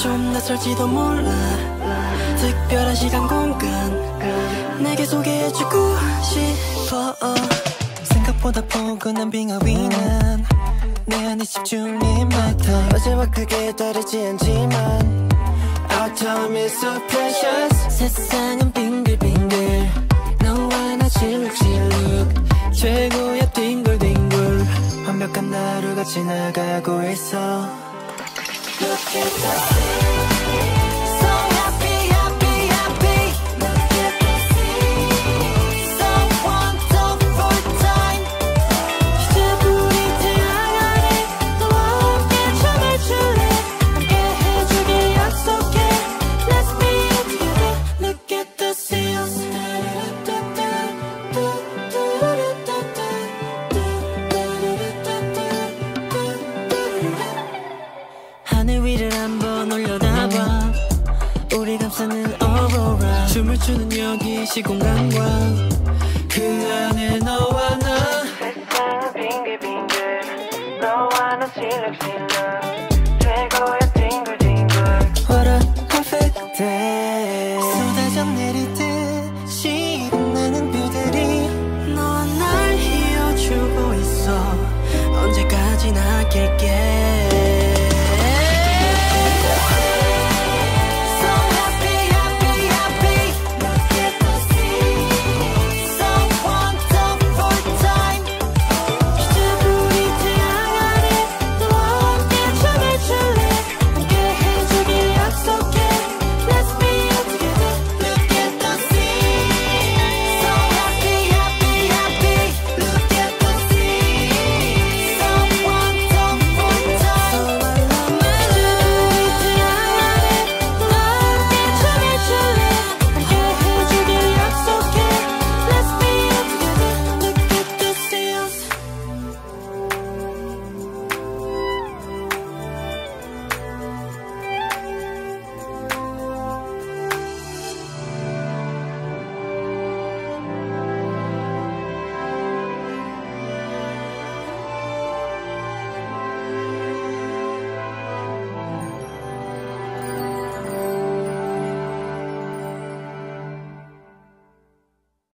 좀 낯설지도 몰라. 특별한 시간 공간. 내게 소개해주고 싶어. 생각보다 포근한 빙하 위는 내 안에 집중이 맡아 어제와 크게 다르지 않지만 Our time is so precious. 세상은 빙 지나가고 있어 춤을 추는 여기 시공간과 그 안에 너와 나. 세상 너와 나 실룩실룩 최고의 빙글빙글 What a perfect day 쏟아져 내리듯이 빛나는 뷰들이 너와 날 이어주고 있어. 언제까지나 길게?